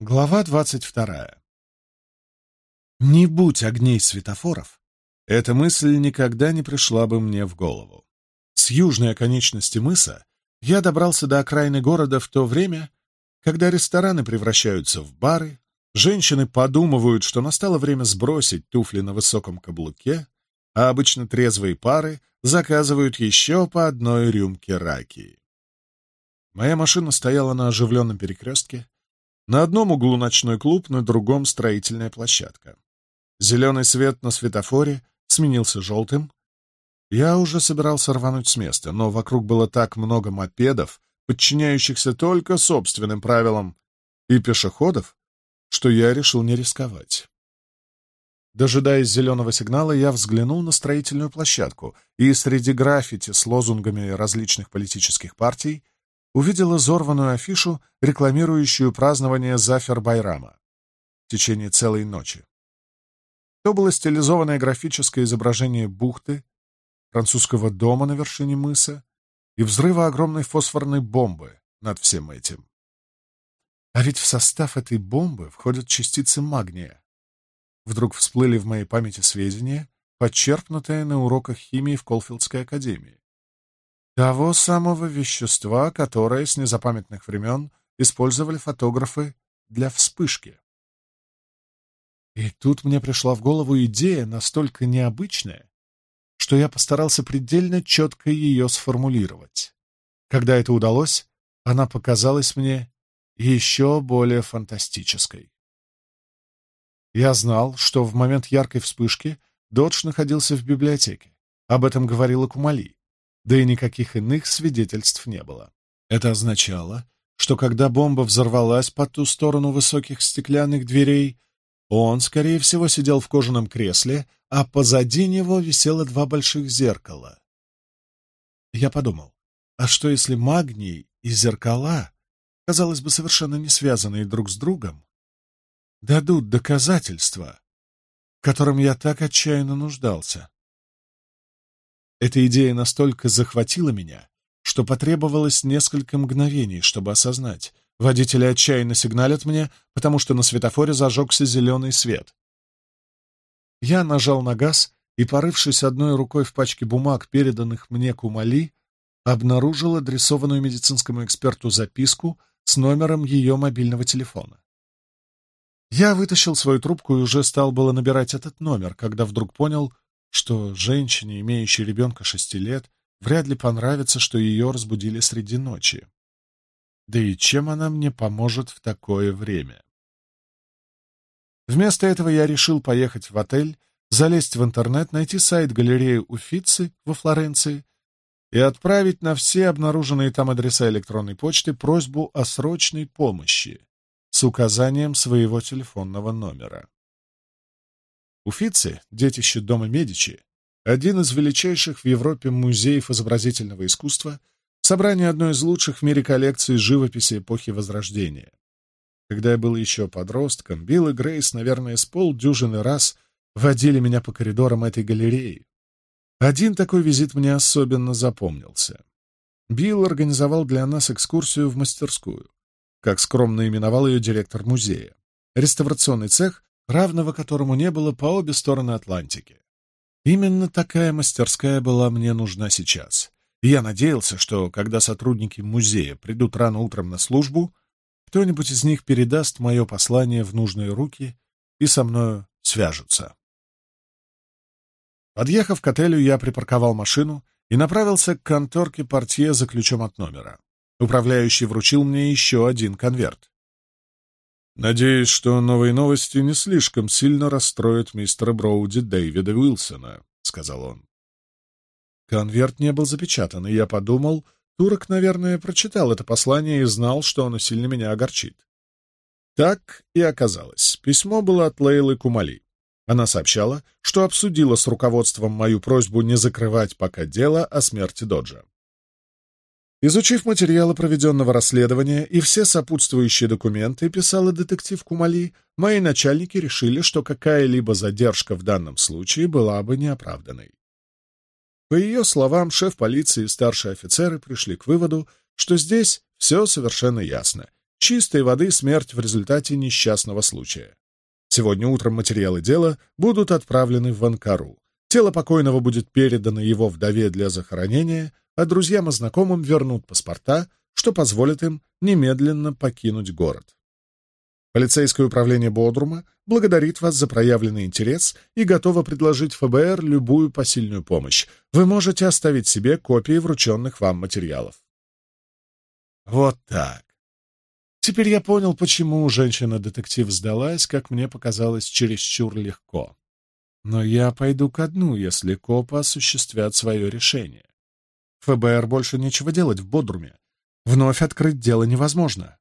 Глава 22. Не будь огней светофоров, эта мысль никогда не пришла бы мне в голову. С южной оконечности мыса я добрался до окраины города в то время, когда рестораны превращаются в бары, женщины подумывают, что настало время сбросить туфли на высоком каблуке, а обычно трезвые пары заказывают еще по одной рюмке ракии. Моя машина стояла на оживленном перекрестке, на одном углу ночной клуб, на другом строительная площадка. Зеленый свет на светофоре сменился желтым. Я уже собирался рвануть с места, но вокруг было так много мопедов, подчиняющихся только собственным правилам, и пешеходов, что я решил не рисковать. Дожидаясь зеленого сигнала, я взглянул на строительную площадку, и среди граффити с лозунгами различных политических партий — увидела зорванную афишу, рекламирующую празднование Зафер-Байрама в течение целой ночи. То было стилизованное графическое изображение бухты, французского дома на вершине мыса и взрыва огромной фосфорной бомбы над всем этим. А ведь в состав этой бомбы входят частицы магния. Вдруг всплыли в моей памяти сведения, подчерпнутые на уроках химии в Колфилдской академии. Того самого вещества, которое с незапамятных времен использовали фотографы для вспышки. И тут мне пришла в голову идея настолько необычная, что я постарался предельно четко ее сформулировать. Когда это удалось, она показалась мне еще более фантастической. Я знал, что в момент яркой вспышки Додж находился в библиотеке. Об этом говорила Кумали да и никаких иных свидетельств не было. Это означало, что когда бомба взорвалась по ту сторону высоких стеклянных дверей, он, скорее всего, сидел в кожаном кресле, а позади него висело два больших зеркала. Я подумал, а что если магний и зеркала, казалось бы, совершенно не связанные друг с другом, дадут доказательства, которым я так отчаянно нуждался? Эта идея настолько захватила меня, что потребовалось несколько мгновений, чтобы осознать. Водители отчаянно сигналят мне, потому что на светофоре зажегся зеленый свет. Я нажал на газ и, порывшись одной рукой в пачке бумаг, переданных мне Кумали, обнаружил адресованную медицинскому эксперту записку с номером ее мобильного телефона. Я вытащил свою трубку и уже стал было набирать этот номер, когда вдруг понял, что женщине, имеющей ребенка шести лет, вряд ли понравится, что ее разбудили среди ночи. Да и чем она мне поможет в такое время? Вместо этого я решил поехать в отель, залезть в интернет, найти сайт галереи Уфицы во Флоренции и отправить на все обнаруженные там адреса электронной почты просьбу о срочной помощи с указанием своего телефонного номера. Уфицы, детище дома Медичи, один из величайших в Европе музеев изобразительного искусства, собрание одной из лучших в мире коллекций живописи эпохи Возрождения. Когда я был еще подростком, Билл и Грейс, наверное, с полдюжины раз водили меня по коридорам этой галереи. Один такой визит мне особенно запомнился. Билл организовал для нас экскурсию в мастерскую, как скромно именовал ее директор музея, реставрационный цех, равного которому не было по обе стороны Атлантики. Именно такая мастерская была мне нужна сейчас, я надеялся, что, когда сотрудники музея придут рано утром на службу, кто-нибудь из них передаст мое послание в нужные руки и со мною свяжутся. Подъехав к отелю, я припарковал машину и направился к конторке портье за ключом от номера. Управляющий вручил мне еще один конверт. Надеюсь, что новые новости не слишком сильно расстроят мистера Броуди Дэвида Уилсона, — сказал он. Конверт не был запечатан, и я подумал, турок, наверное, прочитал это послание и знал, что оно сильно меня огорчит. Так и оказалось. Письмо было от Лейлы Кумали. Она сообщала, что обсудила с руководством мою просьбу не закрывать пока дело о смерти Доджа. Изучив материалы проведенного расследования и все сопутствующие документы, писала детектив Кумали, мои начальники решили, что какая-либо задержка в данном случае была бы неоправданной. По ее словам, шеф полиции и старшие офицеры пришли к выводу, что здесь все совершенно ясно. Чистой воды смерть в результате несчастного случая. Сегодня утром материалы дела будут отправлены в Анкару. Тело покойного будет передано его вдове для захоронения, а друзьям и знакомым вернут паспорта, что позволит им немедленно покинуть город. Полицейское управление Бодрума благодарит вас за проявленный интерес и готово предложить ФБР любую посильную помощь. Вы можете оставить себе копии врученных вам материалов. Вот так. Теперь я понял, почему женщина-детектив сдалась, как мне показалось, чересчур легко. Но я пойду ко дну, если копы осуществят свое решение. ФБР больше нечего делать в Бодруме. Вновь открыть дело невозможно.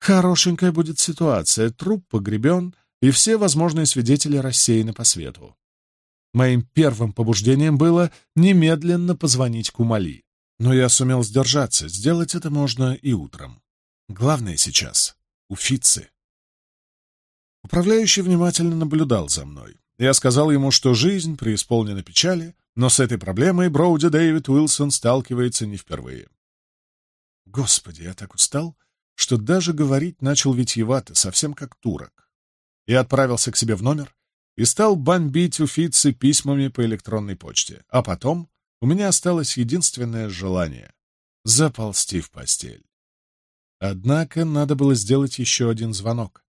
Хорошенькая будет ситуация. Труп погребен, и все возможные свидетели рассеяны по свету. Моим первым побуждением было немедленно позвонить Кумали. Но я сумел сдержаться. Сделать это можно и утром. Главное сейчас — уфицы. Управляющий внимательно наблюдал за мной. Я сказал ему, что жизнь преисполнена печали, но с этой проблемой Броуди Дэвид Уилсон сталкивается не впервые. Господи, я так устал, что даже говорить начал витьевато, совсем как турок. Я отправился к себе в номер и стал бомбить уфицы письмами по электронной почте. А потом у меня осталось единственное желание — заползти в постель. Однако надо было сделать еще один звонок.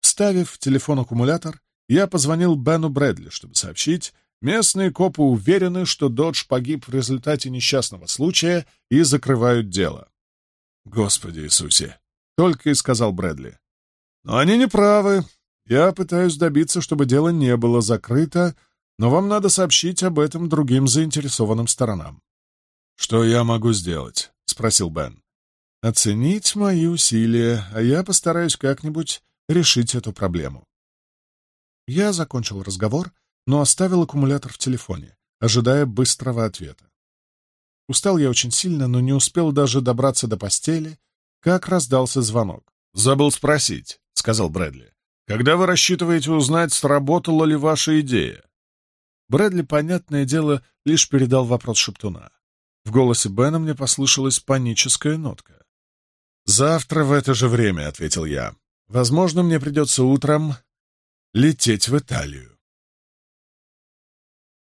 Вставив в телефон аккумулятор, я позвонил Бену Брэдли, чтобы сообщить, Местные копы уверены, что Додж погиб в результате несчастного случая и закрывают дело. «Господи Иисусе!» — только и сказал Брэдли. «Но они не правы. Я пытаюсь добиться, чтобы дело не было закрыто, но вам надо сообщить об этом другим заинтересованным сторонам». «Что я могу сделать?» — спросил Бен. «Оценить мои усилия, а я постараюсь как-нибудь решить эту проблему». Я закончил разговор — но оставил аккумулятор в телефоне, ожидая быстрого ответа. Устал я очень сильно, но не успел даже добраться до постели, как раздался звонок. «Забыл спросить», — сказал Брэдли. «Когда вы рассчитываете узнать, сработала ли ваша идея?» Брэдли, понятное дело, лишь передал вопрос Шептуна. В голосе Бена мне послышалась паническая нотка. «Завтра в это же время», — ответил я. «Возможно, мне придется утром лететь в Италию».